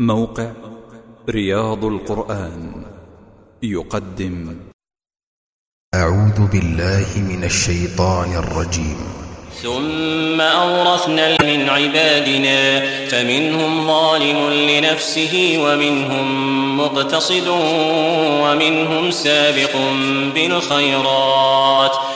موقع رياض القرآن يقدم. أعوذ بالله من الشيطان الرجيم. ثم أورثنا من عبادنا فمنهم ظالم لنفسه ومنهم مقتصد ومنهم سابق بالخيرات.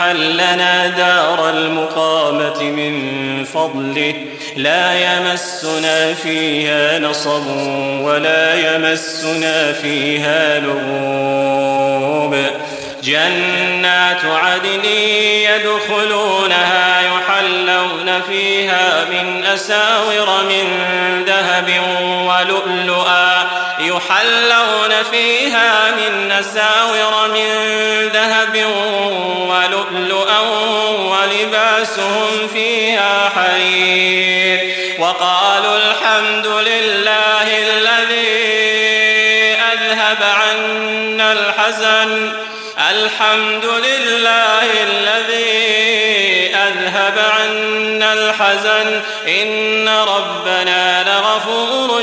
أحلنا دار المقامة من فضله. لا يمسنا فيها نصب ولا يمسنا فيها لغوب. جنات عدن يدخلونها يحلون فيها من أساور من ذهب ولؤلؤا يحلون فيها من أساور من ذهب ولؤلؤا ولباسهم فيها حرير وقالوا الحمد لله الذي أذهب عنا الحزن. الحمد لله الذي أذهب عنا الحزن. إن ربنا لغفور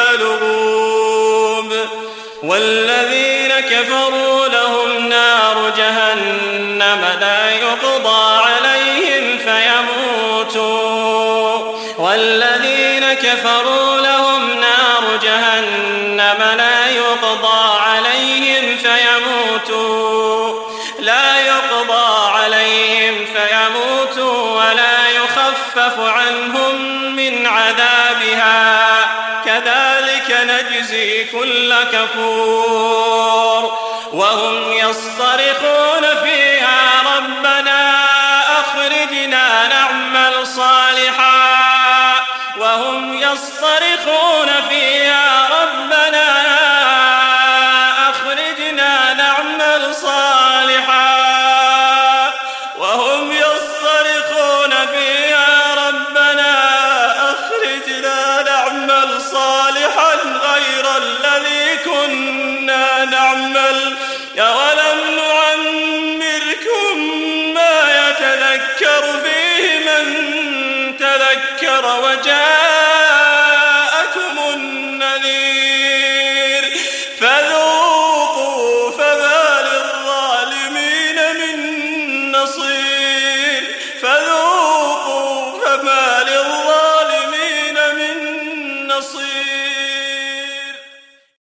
والذين كفروا لهم نار جهنم لا يقضى عليهم فيموتوا. والذين كفروا لهم نار جهنم لا يقضى عليهم فيموتوا. لا يقضى كذلك نجزي كل كفور وهم يصطرخون فيها تذكر وجاءكم النذير. فذوقوا فما للظالمين من نصير. فذوقوا فما للظالمين